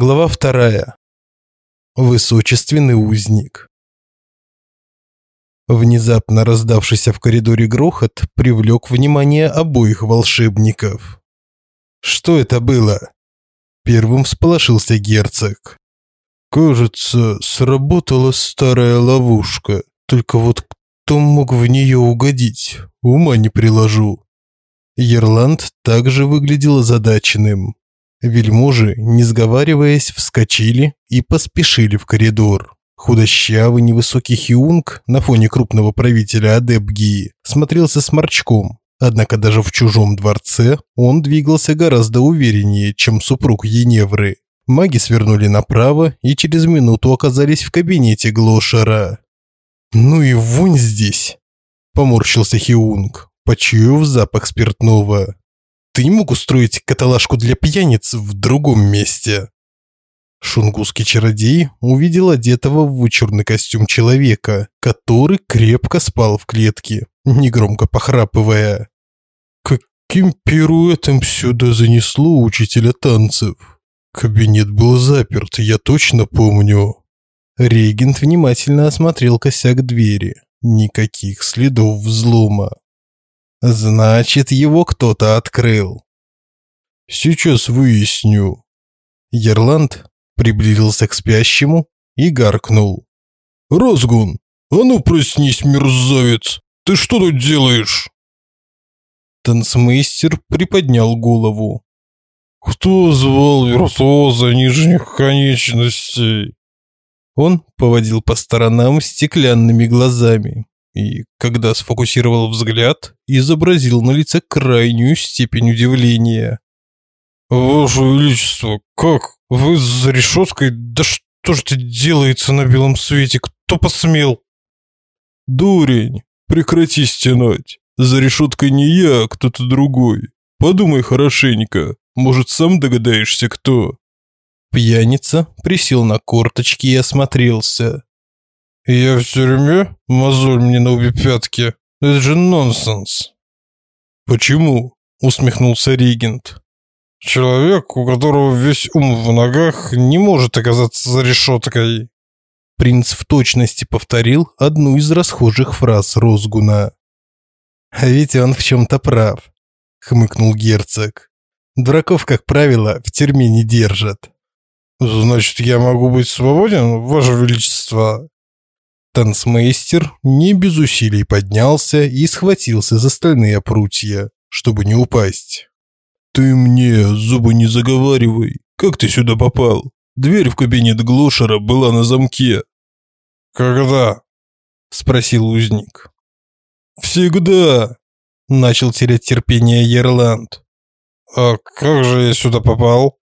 Глава вторая. Высочественный узник. Внезапно раздавшийся в коридоре грохот привлек внимание обоих волшебников. Что это было? Первым всполошился герцог. Кажется, сработала старая ловушка. Только вот кто мог в нее угодить? Ума не приложу. Ерланд также выглядел озадаченным. Вельможи, не сговариваясь, вскочили и поспешили в коридор. Худощавый невысокий Хиунг на фоне крупного правителя Адепгии смотрелся сморчком, однако даже в чужом дворце он двигался гораздо увереннее, чем супруг Еневры. Маги свернули направо и через минуту оказались в кабинете Глошера. «Ну и вонь здесь!» – поморщился Хиунг, почуяв запах спиртного ты не мог устроить каталажку для пьяниц в другом месте?» Шунгусский чародей увидел одетого в вычурный костюм человека, который крепко спал в клетке, негромко похрапывая. Каким пируэтом сюда занесло учителя танцев? Кабинет был заперт, я точно помню. Регент внимательно осмотрел косяк двери. Никаких следов взлома. Значит, его кто-то открыл. Сейчас выясню. Ерланд приблизился к спящему и гаркнул. Розгун, а ну проснись, мерзавец. Ты что тут делаешь? Танцмейстер приподнял голову. Кто звал виртуоза нижних конечностей? Он поводил по сторонам стеклянными глазами и, когда сфокусировал взгляд, изобразил на лице крайнюю степень удивления. «Ваше Величество, как? Вы за решеткой? Да что ж это делается на белом свете? Кто посмел?» «Дурень, прекрати стенать. За решеткой не я, а кто-то другой. Подумай хорошенько, может, сам догадаешься, кто?» Пьяница присел на корточки и осмотрелся. «Я в тюрьме? Мозоль мне на обе пятки. Это же нонсенс». «Почему?» – усмехнулся регент. «Человек, у которого весь ум в ногах, не может оказаться за решеткой». Принц в точности повторил одну из расхожих фраз Розгуна. «А ведь он в чем-то прав», – хмыкнул герцог. «Дураков, как правило, в тюрьме не держат». «Значит, я могу быть свободен, Ваше Величество?» Танцмейстер не без усилий поднялся и схватился за стальные прутья, чтобы не упасть. «Ты мне зубы не заговаривай. Как ты сюда попал? Дверь в кабинет Глошера была на замке». «Когда?» – спросил узник. «Всегда!» – начал терять терпение Ерланд. «А как же я сюда попал?»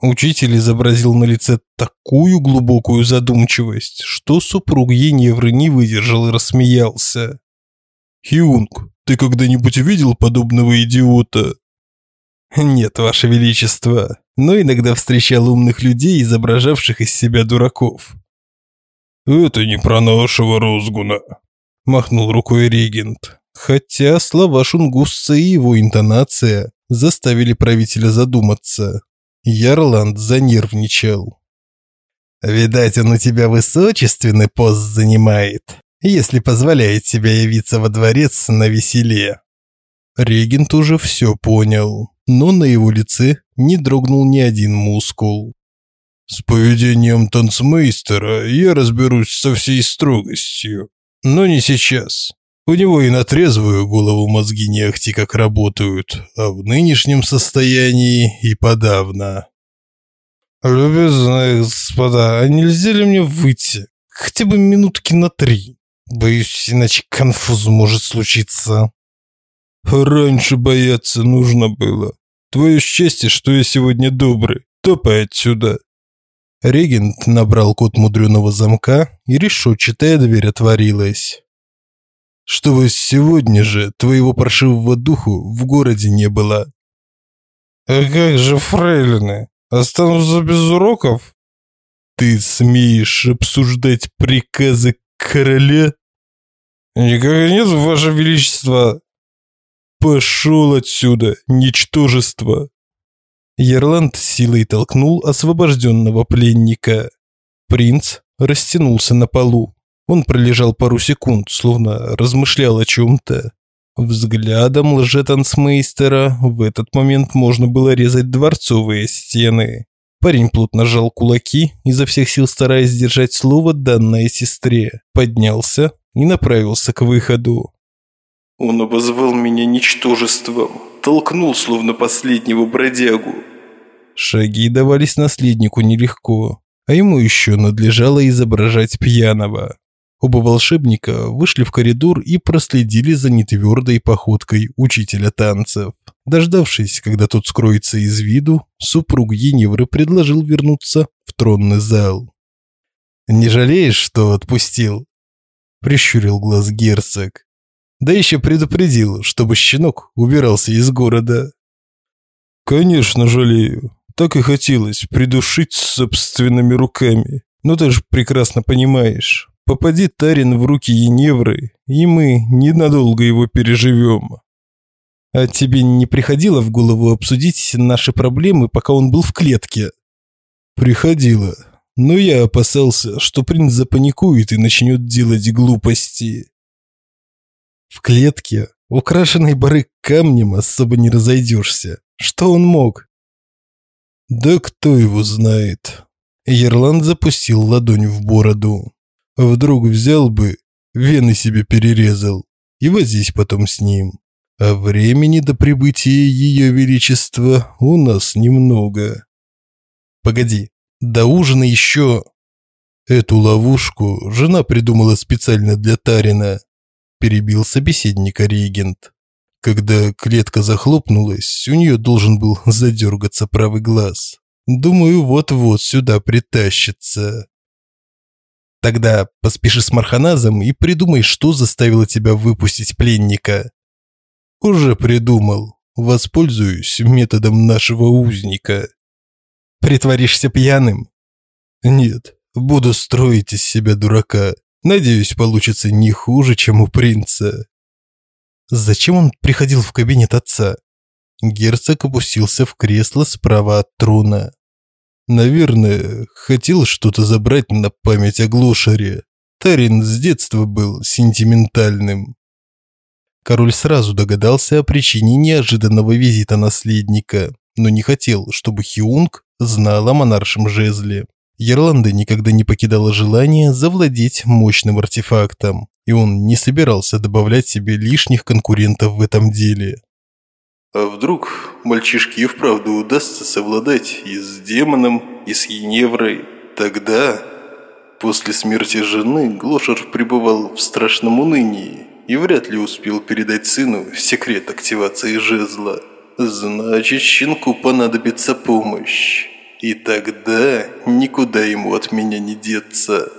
Учитель изобразил на лице такую глубокую задумчивость, что супруг Еневры не выдержал и рассмеялся. «Хиунг, ты когда-нибудь видел подобного идиота?» «Нет, Ваше Величество, но иногда встречал умных людей, изображавших из себя дураков». «Это не про нашего Розгуна», – махнул рукой регент. Хотя слова Шунгусца и его интонация заставили правителя задуматься. Ярланд занервничал. «Видать, он у тебя высочественный пост занимает, если позволяет себе явиться во дворец на веселе». Регент уже все понял, но на его лице не дрогнул ни один мускул. «С поведением танцмейстера я разберусь со всей строгостью, но не сейчас. У него и на трезвую голову мозги не ахти как работают, а в нынешнем состоянии и подавно. Любезные господа, а нельзя ли мне выйти? Хотя бы минутки на три. Боюсь, иначе конфуз может случиться. Раньше бояться нужно было. Твое счастье, что я сегодня добрый. Топай отсюда. Регент набрал код мудреного замка, и решетчатая дверь отворилась чтобы сегодня же твоего паршивого духу в городе не было. А как же фрейлины? Останутся без уроков? Ты смеешь обсуждать приказы короля? Никак нет, ваше величество. Пошел отсюда, ничтожество. Ерланд силой толкнул освобожденного пленника. Принц растянулся на полу. Он пролежал пару секунд, словно размышлял о чем-то. Взглядом лжетанцмейстера в этот момент можно было резать дворцовые стены. Парень плотно сжал кулаки, изо всех сил стараясь сдержать слово, данное сестре. Поднялся и направился к выходу. Он обозвал меня ничтожеством, толкнул, словно последнего бродягу. Шаги давались наследнику нелегко, а ему еще надлежало изображать пьяного. Оба волшебника вышли в коридор и проследили за нетвердой походкой учителя танцев. Дождавшись, когда тот скроется из виду, супруг Еневры предложил вернуться в тронный зал. «Не жалеешь, что отпустил?» – прищурил глаз герцог. «Да еще предупредил, чтобы щенок убирался из города». «Конечно жалею. Так и хотелось придушить собственными руками. Но ты же прекрасно понимаешь, Попади Тарин в руки Еневры, и мы ненадолго его переживем. А тебе не приходило в голову обсудить наши проблемы, пока он был в клетке? Приходило, но я опасался, что принц запаникует и начнет делать глупости. В клетке, украшенной барык камнем, особо не разойдешься. Что он мог? Да кто его знает. Ерланд запустил ладонь в бороду. Вдруг взял бы, вены себе перерезал и возись потом с ним. А времени до прибытия ее величества у нас немного. Погоди, до ужина еще... Эту ловушку жена придумала специально для Тарина. Перебил собеседника регент. Когда клетка захлопнулась, у нее должен был задергаться правый глаз. Думаю, вот-вот сюда притащится. Тогда поспеши с Марханазом и придумай, что заставило тебя выпустить пленника. Уже придумал. Воспользуюсь методом нашего узника. Притворишься пьяным? Нет, буду строить из себя дурака. Надеюсь, получится не хуже, чем у принца. Зачем он приходил в кабинет отца? Герцог опустился в кресло справа от трона. Наверное, хотел что-то забрать на память о Глошере. Тарин с детства был сентиментальным. Король сразу догадался о причине неожиданного визита наследника, но не хотел, чтобы Хиунг знал о монаршем жезле. Ерланда никогда не покидало желание завладеть мощным артефактом, и он не собирался добавлять себе лишних конкурентов в этом деле. А вдруг мальчишке и вправду удастся совладать и с демоном, и с Еневрой? Тогда, после смерти жены, Глошер пребывал в страшном унынии и вряд ли успел передать сыну секрет активации жезла. Значит, щенку понадобится помощь. И тогда никуда ему от меня не деться.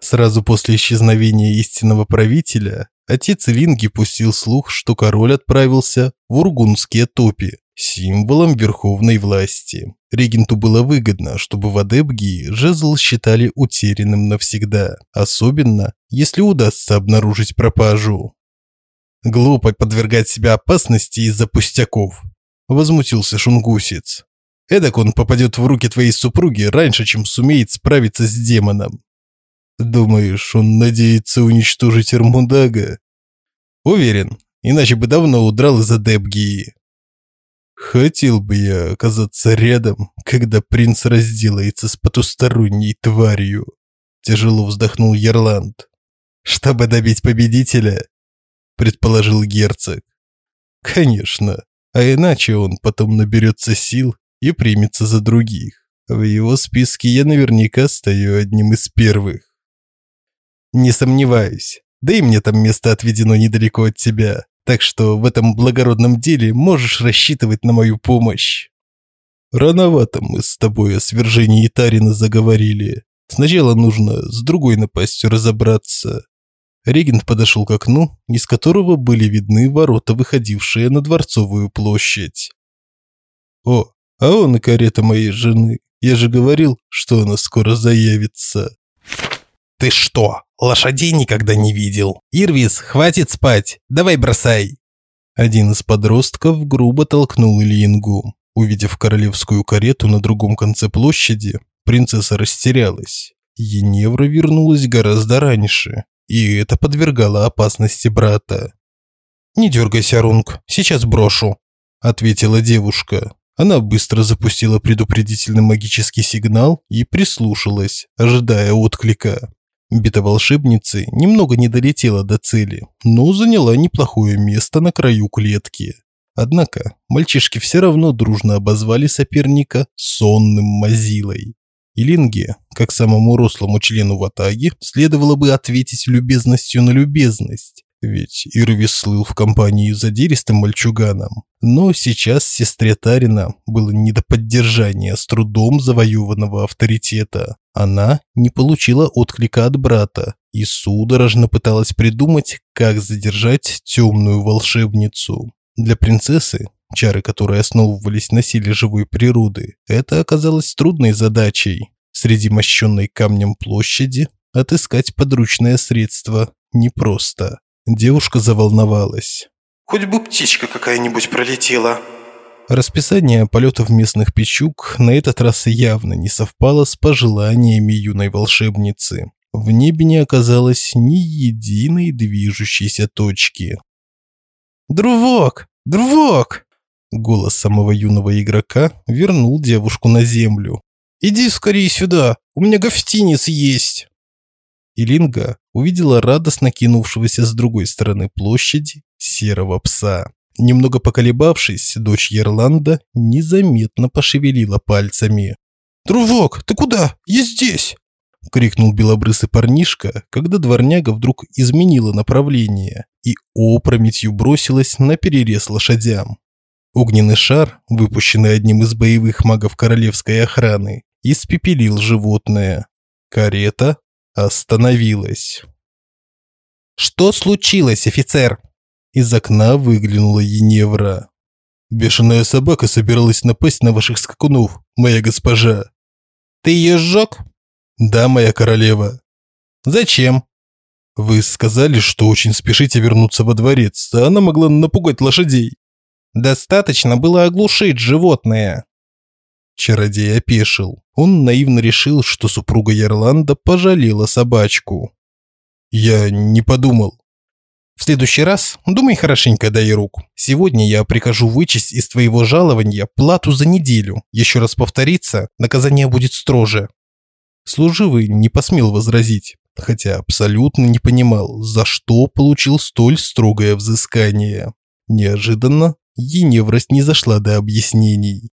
Сразу после исчезновения истинного правителя Отец Линги пустил слух, что король отправился в Ургунские топи, символом верховной власти. Регенту было выгодно, чтобы в Адебгии жезл считали утерянным навсегда, особенно если удастся обнаружить пропажу. «Глупо подвергать себя опасности из-за пустяков», – возмутился шунгусец. «Эдак он попадет в руки твоей супруги раньше, чем сумеет справиться с демоном». Думаешь, он надеется уничтожить Эрмудага? Уверен, иначе бы давно удрал из Адепгии. Хотел бы я оказаться рядом, когда принц разделается с потусторонней тварью. Тяжело вздохнул Ярланд. Чтобы добить победителя, предположил герцог. Конечно, а иначе он потом наберется сил и примется за других. В его списке я наверняка стою одним из первых. Не сомневаюсь. Да и мне там место отведено недалеко от тебя. Так что в этом благородном деле можешь рассчитывать на мою помощь. Рановато мы с тобой о свержении Тарина заговорили. Сначала нужно с другой напастью разобраться. Регент подошел к окну, из которого были видны ворота, выходившие на Дворцовую площадь. О, а он и карета моей жены. Я же говорил, что она скоро заявится. Ты что, Лошадей никогда не видел. Ирвис, хватит спать. Давай бросай. Один из подростков грубо толкнул Лингу. Увидев королевскую карету на другом конце площади, принцесса растерялась. Еневра вернулась гораздо раньше, и это подвергало опасности брата. «Не дергайся, Рунг, сейчас брошу», – ответила девушка. Она быстро запустила предупредительный магический сигнал и прислушалась, ожидая отклика. Бита волшебницы немного не долетела до цели, но заняла неплохое место на краю клетки. Однако мальчишки все равно дружно обозвали соперника сонным мазилой. Илинге, как самому рослому члену ватаги, следовало бы ответить любезностью на любезность, ведь Ирвис слыл в компании задиристым мальчуганом. Но сейчас сестре Тарина было не до поддержания с трудом завоеванного авторитета. Она не получила отклика от брата и судорожно пыталась придумать, как задержать темную волшебницу. Для принцессы, чары которой основывались на силе живой природы, это оказалось трудной задачей. Среди мощенной камнем площади отыскать подручное средство непросто. Девушка заволновалась. «Хоть бы птичка какая-нибудь пролетела». Расписание полетов местных печук на этот раз явно не совпало с пожеланиями юной волшебницы. В небе не оказалось ни единой движущейся точки. «Друвок! Друвок!» Голос самого юного игрока вернул девушку на землю. «Иди скорее сюда, у меня гостиниц есть!» Илинга увидела радостно кинувшегося с другой стороны площади серого пса. Немного поколебавшись, дочь Ерланда незаметно пошевелила пальцами. «Друвок, ты куда? Я здесь!» – крикнул белобрысый парнишка, когда дворняга вдруг изменила направление и опрометью бросилась на перерез лошадям. Огненный шар, выпущенный одним из боевых магов королевской охраны, испепелил животное. Карета остановилась. «Что случилось, офицер?» Из окна выглянула Еневра. «Бешеная собака собиралась напасть на ваших скакунов, моя госпожа». «Ты ее сжег?» «Да, моя королева». «Зачем?» «Вы сказали, что очень спешите вернуться во дворец, а она могла напугать лошадей». «Достаточно было оглушить животное». Чародей опешил. Он наивно решил, что супруга Ярланда пожалела собачку. «Я не подумал». В следующий раз думай хорошенько, дай руку. Сегодня я прикажу вычесть из твоего жалования плату за неделю. Еще раз повторится, наказание будет строже. Служивый не посмел возразить, хотя абсолютно не понимал, за что получил столь строгое взыскание. Неожиданно Еневра не зашла до объяснений.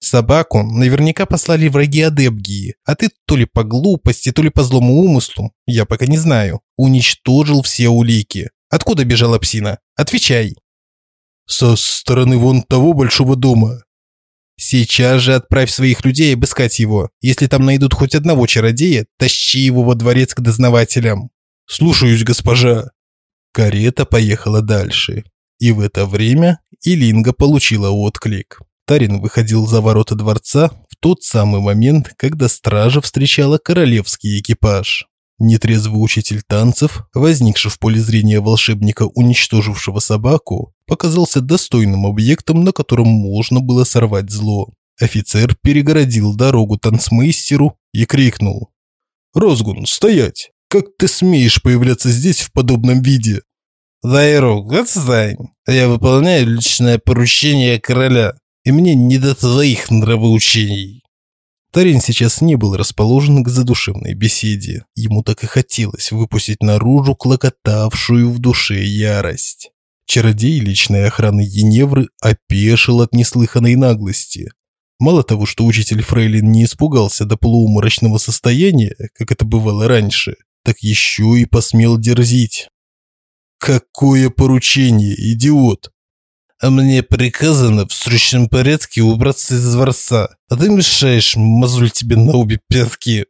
Собаку наверняка послали враги Адебгии, а ты то ли по глупости, то ли по злому умыслу, я пока не знаю, уничтожил все улики. Откуда бежала псина? Отвечай. Со стороны вон того большого дома. Сейчас же отправь своих людей обыскать его. Если там найдут хоть одного чародея, тащи его во дворец к дознавателям. Слушаюсь, госпожа. Карета поехала дальше. И в это время Илинга получила отклик. Тарин выходил за ворота дворца в тот самый момент, когда стража встречала королевский экипаж. Нетрезвый учитель танцев, возникший в поле зрения волшебника, уничтожившего собаку, показался достойным объектом, на котором можно было сорвать зло. Офицер перегородил дорогу танцмейстеру и крикнул. «Розгун, стоять! Как ты смеешь появляться здесь в подобном виде?» «Дайрок, отстань! Я выполняю личное поручение короля, и мне не до твоих нравоучений!» Тарин сейчас не был расположен к задушевной беседе. Ему так и хотелось выпустить наружу клокотавшую в душе ярость. Чародей личной охраны Еневры опешил от неслыханной наглости. Мало того, что учитель Фрейлин не испугался до полууморочного состояния, как это бывало раньше, так еще и посмел дерзить. «Какое поручение, идиот!» А мне приказано в срочном порядке убраться из дворца, а ты мешаешь, мозоль тебе на обе пятки.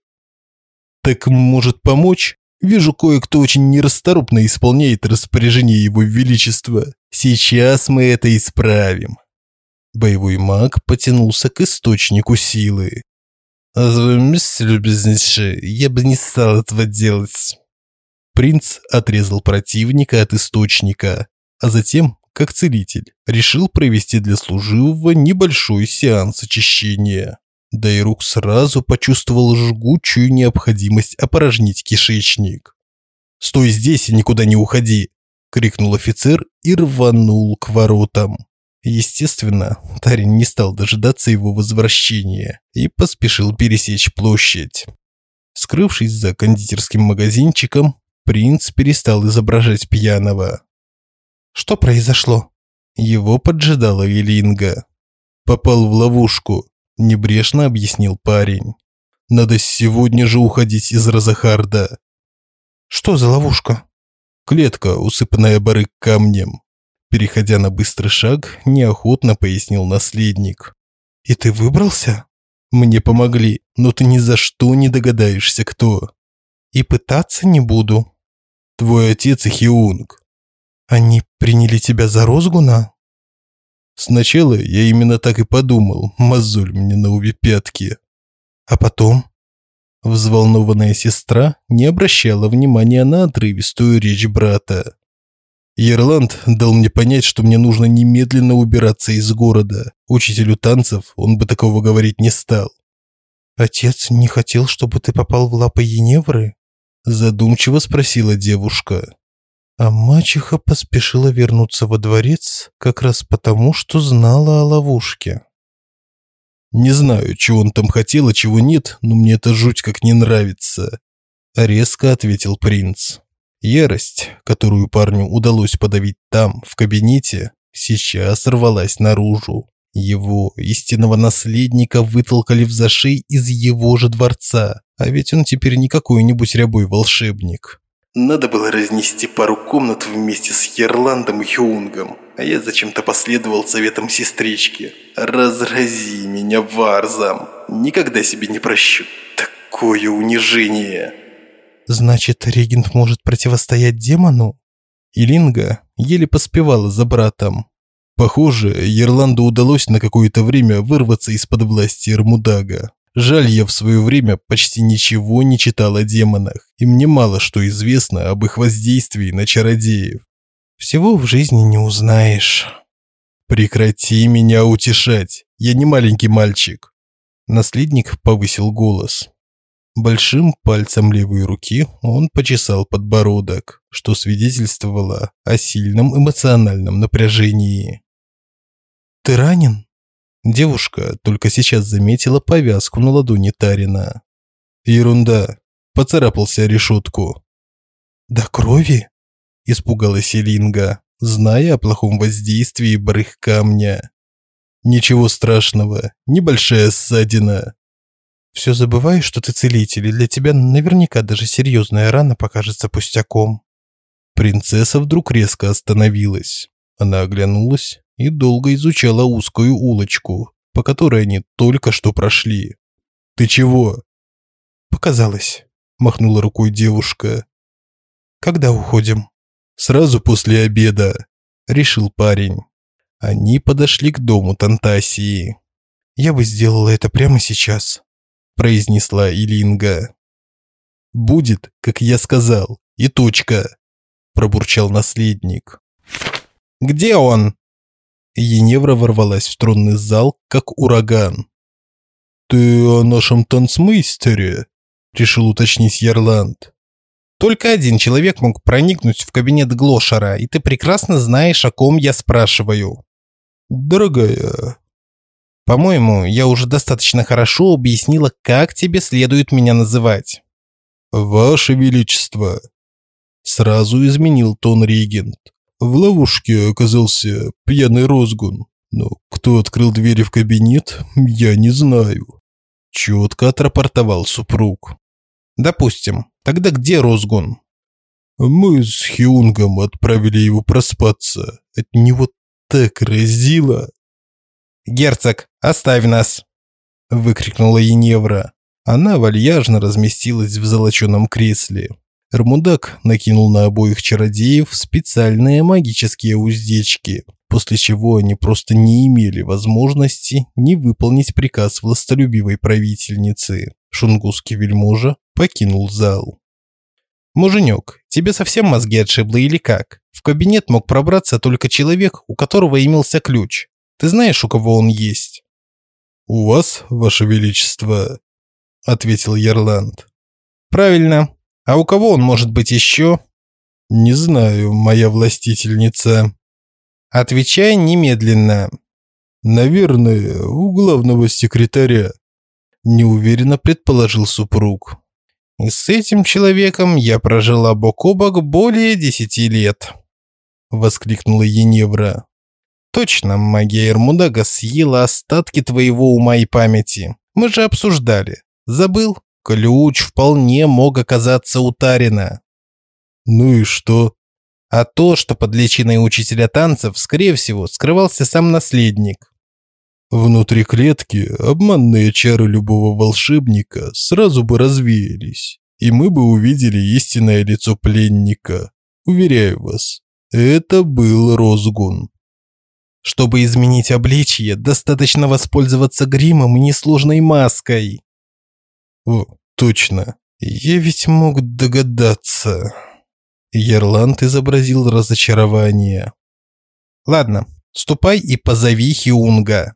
Так может помочь? Вижу, кое-кто очень нерасторопно исполняет распоряжение его величества. Сейчас мы это исправим. Боевой маг потянулся к источнику силы. «А твоем месте, любезнейший, я бы не стал этого делать». Принц отрезал противника от источника, а затем как целитель, решил провести для служивого небольшой сеанс очищения. Дайрук сразу почувствовал жгучую необходимость опорожнить кишечник. «Стой здесь и никуда не уходи!» – крикнул офицер и рванул к воротам. Естественно, Тарин не стал дожидаться его возвращения и поспешил пересечь площадь. Скрывшись за кондитерским магазинчиком, принц перестал изображать пьяного. Что произошло? Его поджидала Элинга. Попал в ловушку, небрежно объяснил парень. Надо сегодня же уходить из Розахарда. Что за ловушка? Клетка, усыпанная барык камнем. Переходя на быстрый шаг, неохотно пояснил наследник. И ты выбрался? Мне помогли, но ты ни за что не догадаешься, кто. И пытаться не буду. Твой отец Хиунг. Они приняли тебя за Розгуна? Сначала я именно так и подумал, мозоль мне на обе пятки. А потом? Взволнованная сестра не обращала внимания на отрывистую речь брата. Ерланд дал мне понять, что мне нужно немедленно убираться из города. Учителю танцев он бы такого говорить не стал. Отец не хотел, чтобы ты попал в лапы Еневры? Задумчиво спросила девушка. А мачеха поспешила вернуться во дворец как раз потому, что знала о ловушке. Не знаю, чего он там хотел, а чего нет, но мне это жуть как не нравится, резко ответил принц. Ярость, которую парню удалось подавить там, в кабинете, сейчас рвалась наружу. Его истинного наследника вытолкали в зашей из его же дворца, а ведь он теперь не какой-нибудь рябой волшебник. Надо было разнести пару комнат вместе с Ерландом и Хюунгом, а я зачем-то последовал советам сестрички. Разрази меня варзам. Никогда себе не прощу. Такое унижение. Значит, регент может противостоять демону? Илинга еле поспевала за братом. Похоже, Ерланду удалось на какое-то время вырваться из-под власти Эрмудага. Жаль, я в свое время почти ничего не читал о демонах, и мне мало что известно об их воздействии на чародеев. Всего в жизни не узнаешь. Прекрати меня утешать. Я не маленький мальчик. Наследник повысил голос. Большим пальцем левой руки он почесал подбородок, что свидетельствовало о сильном эмоциональном напряжении. «Ты ранен?» Девушка только сейчас заметила повязку на ладони Тарина. «Ерунда!» Поцарапался решетку. «До крови?» Испугалась Элинга, зная о плохом воздействии барых камня. «Ничего страшного, небольшая ссадина. Все забываешь, что ты целитель, и для тебя наверняка даже серьезная рана покажется пустяком. Принцесса вдруг резко остановилась. Она оглянулась и долго изучала узкую улочку, по которой они только что прошли. «Ты чего?» «Показалось», – махнула рукой девушка. «Когда уходим?» «Сразу после обеда», – решил парень. Они подошли к дому Тантасии. «Я бы сделала это прямо сейчас», произнесла Илинга. Будет, как я сказал, и точка, пробурчал наследник. Где он? Еневра ворвалась в тронный зал, как ураган. Ты о нашем танцмейстере? решил уточнить Ярланд. Только один человек мог проникнуть в кабинет Глошера, и ты прекрасно знаешь, о ком я спрашиваю. Дорогая, по-моему, я уже достаточно хорошо объяснила, как тебе следует меня называть. Ваше величество. Сразу изменил тон регент. В ловушке оказался пьяный розгун. Но кто открыл двери в кабинет, я не знаю. Четко отрапортовал супруг. Допустим. Тогда где розгун? Мы с Хиунгом отправили его проспаться. От него так разило. «Герцог, оставь нас!» – выкрикнула Еневра. Она вальяжно разместилась в золоченом кресле. Эрмудак накинул на обоих чародеев специальные магические уздечки, после чего они просто не имели возможности не выполнить приказ властолюбивой правительницы. Шунгусский вельможа покинул зал. Муженек, тебе совсем мозги отшибло или как? В кабинет мог пробраться только человек, у которого имелся ключ. Ты знаешь, у кого он есть?» «У вас, ваше величество», – ответил Ярланд. «Правильно. А у кого он может быть еще?» «Не знаю, моя властительница». «Отвечай немедленно». «Наверное, у главного секретаря», – неуверенно предположил супруг. «И с этим человеком я прожила бок о бок более десяти лет», – воскликнула Еневра. «Точно, магия Эрмудага съела остатки твоего ума и памяти. Мы же обсуждали. Забыл? Ключ вполне мог оказаться у Тарина». «Ну и что?» а то, что под личиной учителя танцев, скорее всего, скрывался сам наследник. Внутри клетки обманные чары любого волшебника сразу бы развеялись, и мы бы увидели истинное лицо пленника. Уверяю вас, это был Розгун. Чтобы изменить обличье, достаточно воспользоваться гримом и несложной маской. О, точно. Я ведь мог догадаться. Ерланд изобразил разочарование. Ладно, ступай и позови Хиунга.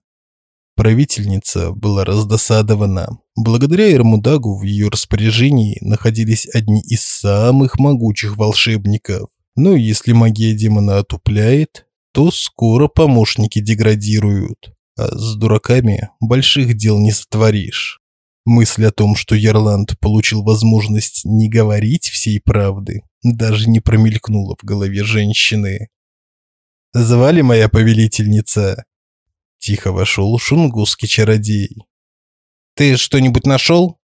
Правительница была раздосадована. Благодаря Эрмудагу в ее распоряжении находились одни из самых могучих волшебников. Но если магия демона отупляет, то скоро помощники деградируют. А с дураками больших дел не сотворишь. Мысль о том, что Ярланд получил возможность не говорить всей правды, даже не промелькнула в голове женщины. «Звали моя повелительница?» Тихо вошел шунгусский чародей. «Ты что-нибудь нашел?»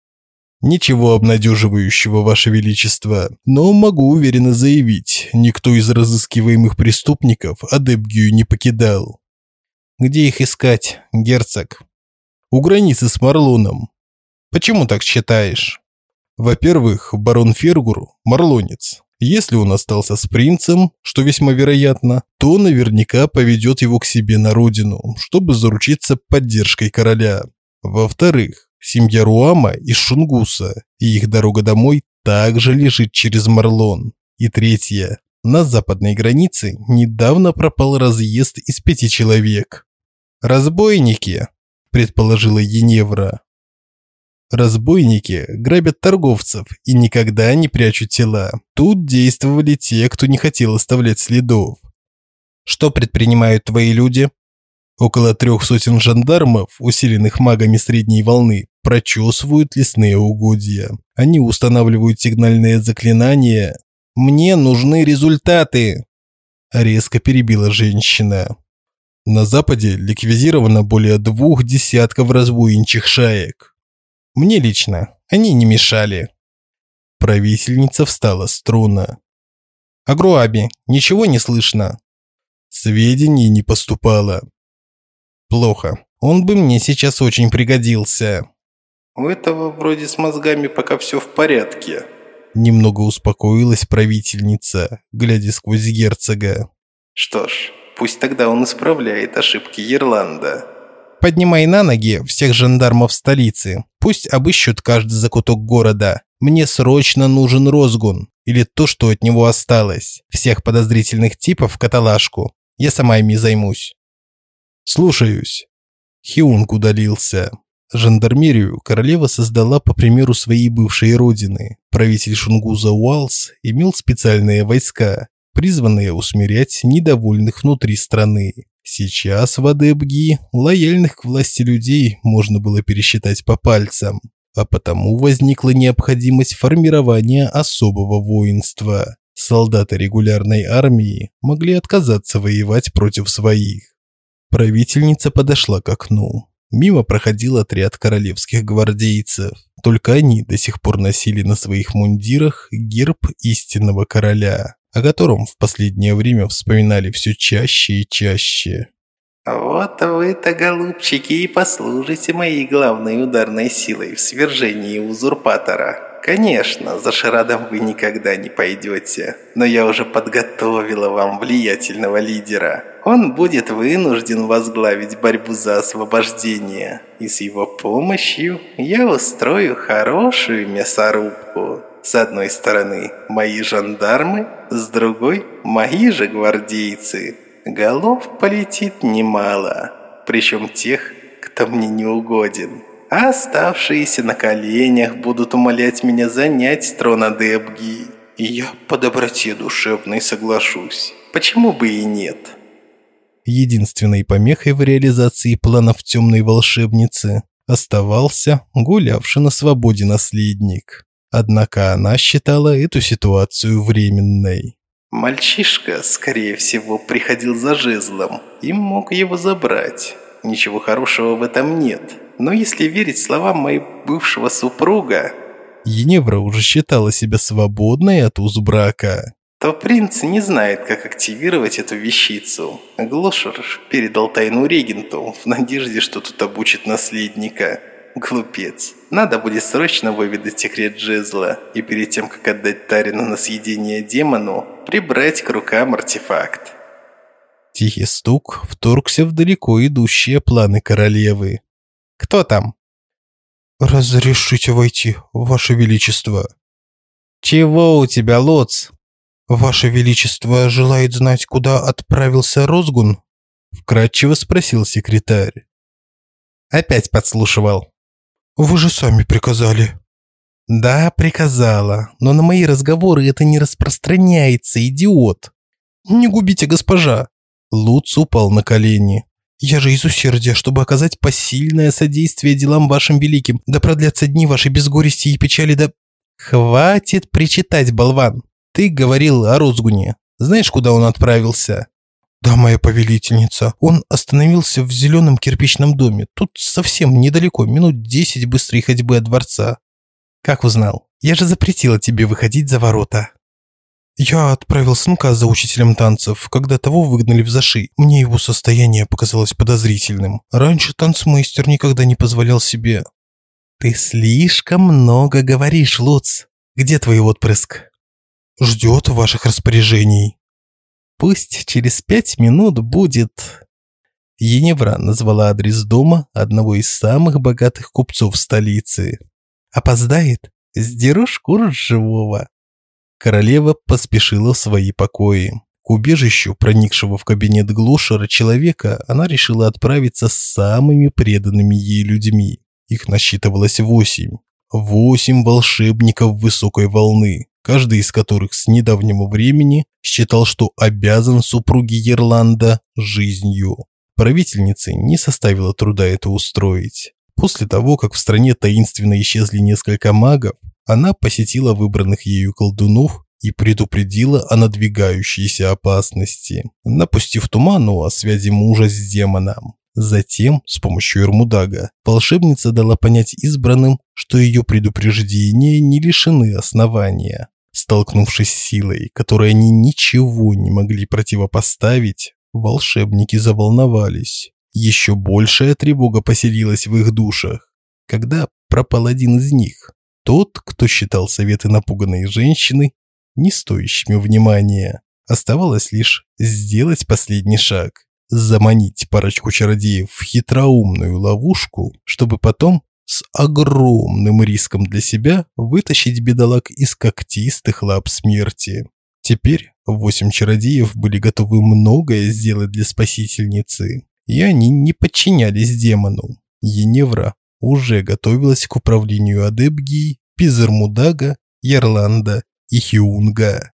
«Ничего обнадеживающего, Ваше Величество, но могу уверенно заявить, никто из разыскиваемых преступников Адепгию не покидал». «Где их искать, герцог?» «У границы с Марлоном». «Почему так считаешь?» Во-первых, барон Фергур – марлонец. Если он остался с принцем, что весьма вероятно, то наверняка поведет его к себе на родину, чтобы заручиться поддержкой короля. Во-вторых, семья Руама из Шунгуса, и их дорога домой также лежит через Марлон. И третье. На западной границе недавно пропал разъезд из пяти человек. «Разбойники», – предположила Еневра. Разбойники грабят торговцев и никогда не прячут тела. Тут действовали те, кто не хотел оставлять следов. Что предпринимают твои люди? Около трех сотен жандармов, усиленных магами средней волны, прочесывают лесные угодья. Они устанавливают сигнальные заклинания. Мне нужны результаты. Резко перебила женщина. На западе ликвидировано более двух десятков разбойничьих шаек. Мне лично они не мешали. Правительница встала с трона. О Груабе ничего не слышно. Сведений не поступало. Плохо. Он бы мне сейчас очень пригодился. У этого вроде с мозгами пока все в порядке. Немного успокоилась правительница, глядя сквозь герцога. Что ж, пусть тогда он исправляет ошибки Ирланда. Поднимай на ноги всех жандармов столицы. Пусть обыщут каждый закуток города. Мне срочно нужен розгун. Или то, что от него осталось. Всех подозрительных типов в каталажку. Я сама ими займусь. Слушаюсь. Хиунг удалился. Жандармерию королева создала по примеру своей бывшей родины. Правитель Шунгуза Уалс имел специальные войска, призванные усмирять недовольных внутри страны. Сейчас в Адебги лояльных к власти людей можно было пересчитать по пальцам, а потому возникла необходимость формирования особого воинства. Солдаты регулярной армии могли отказаться воевать против своих. Правительница подошла к окну. Мимо проходил отряд королевских гвардейцев. Только они до сих пор носили на своих мундирах герб истинного короля о котором в последнее время вспоминали все чаще и чаще. «Вот вы-то, голубчики, и послужите моей главной ударной силой в свержении узурпатора. Конечно, за Шарадом вы никогда не пойдете, но я уже подготовила вам влиятельного лидера. Он будет вынужден возглавить борьбу за освобождение, и с его помощью я устрою хорошую мясорубку». С одной стороны мои жандармы, с другой мои же гвардейцы. Голов полетит немало, причем тех, кто мне не угоден. А оставшиеся на коленях будут умолять меня занять трон Адебги. И я по доброте душевной соглашусь. Почему бы и нет?» Единственной помехой в реализации планов темной волшебницы оставался гулявший на свободе наследник. Однако она считала эту ситуацию временной. Мальчишка, скорее всего, приходил за жезлом и мог его забрать. Ничего хорошего в этом нет. Но если верить словам моего бывшего супруга... Еневра уже считала себя свободной от уз брака. То принц не знает, как активировать эту вещицу. Глошер передал тайну регенту в надежде, что тут обучит наследника. Глупец. Надо будет срочно выведать секрет Джезла и перед тем, как отдать Тарину на съедение демону, прибрать к рукам артефакт. Тихий стук вторгся в далеко идущие планы королевы. «Кто там?» «Разрешите войти, Ваше Величество». «Чего у тебя, Лоц?» «Ваше Величество желает знать, куда отправился Розгун?» Вкратчиво спросил секретарь. «Опять подслушивал». Вы же сами приказали. Да, приказала, но на мои разговоры это не распространяется, идиот. Не губите госпожа. Луц упал на колени. Я же из усердия, чтобы оказать посильное содействие делам вашим великим, да продлятся дни вашей безгорести и печали, да... Хватит причитать, болван. Ты говорил о Розгуне. Знаешь, куда он отправился? «Да, моя повелительница. Он остановился в зеленом кирпичном доме. Тут совсем недалеко, минут десять быстрой ходьбы от дворца». «Как узнал? Я же запретила тебе выходить за ворота». «Я отправил сынка за учителем танцев, когда того выгнали в заши. Мне его состояние показалось подозрительным. Раньше танцмейстер никогда не позволял себе...» «Ты слишком много говоришь, Луц. Где твой отпрыск?» «Ждет ваших распоряжений». Пусть через пять минут будет... Еневра назвала адрес дома одного из самых богатых купцов столицы. Опоздает? Сдеру шкуру живого. Королева поспешила в свои покои. К убежищу, проникшего в кабинет глушера человека, она решила отправиться с самыми преданными ей людьми. Их насчитывалось восемь. Восемь волшебников высокой волны, каждый из которых с недавнего времени считал, что обязан супруге Ерланда жизнью. Правительнице не составило труда это устроить. После того, как в стране таинственно исчезли несколько магов, она посетила выбранных ею колдунов и предупредила о надвигающейся опасности, напустив туману о связи мужа с демоном. Затем, с помощью Эрмудага, волшебница дала понять избранным, что ее предупреждения не лишены основания. Столкнувшись с силой, которой они ничего не могли противопоставить, волшебники заволновались. Еще большая тревога поселилась в их душах, когда пропал один из них. Тот, кто считал советы напуганной женщины не стоящими внимания. Оставалось лишь сделать последний шаг, заманить парочку чародеев в хитроумную ловушку, чтобы потом с огромным риском для себя вытащить бедолаг из когтистых лап смерти. Теперь восемь чародеев были готовы многое сделать для спасительницы, и они не подчинялись демону. Еневра уже готовилась к управлению Адебгией, Пизермудага, Ярланда и Хиунга.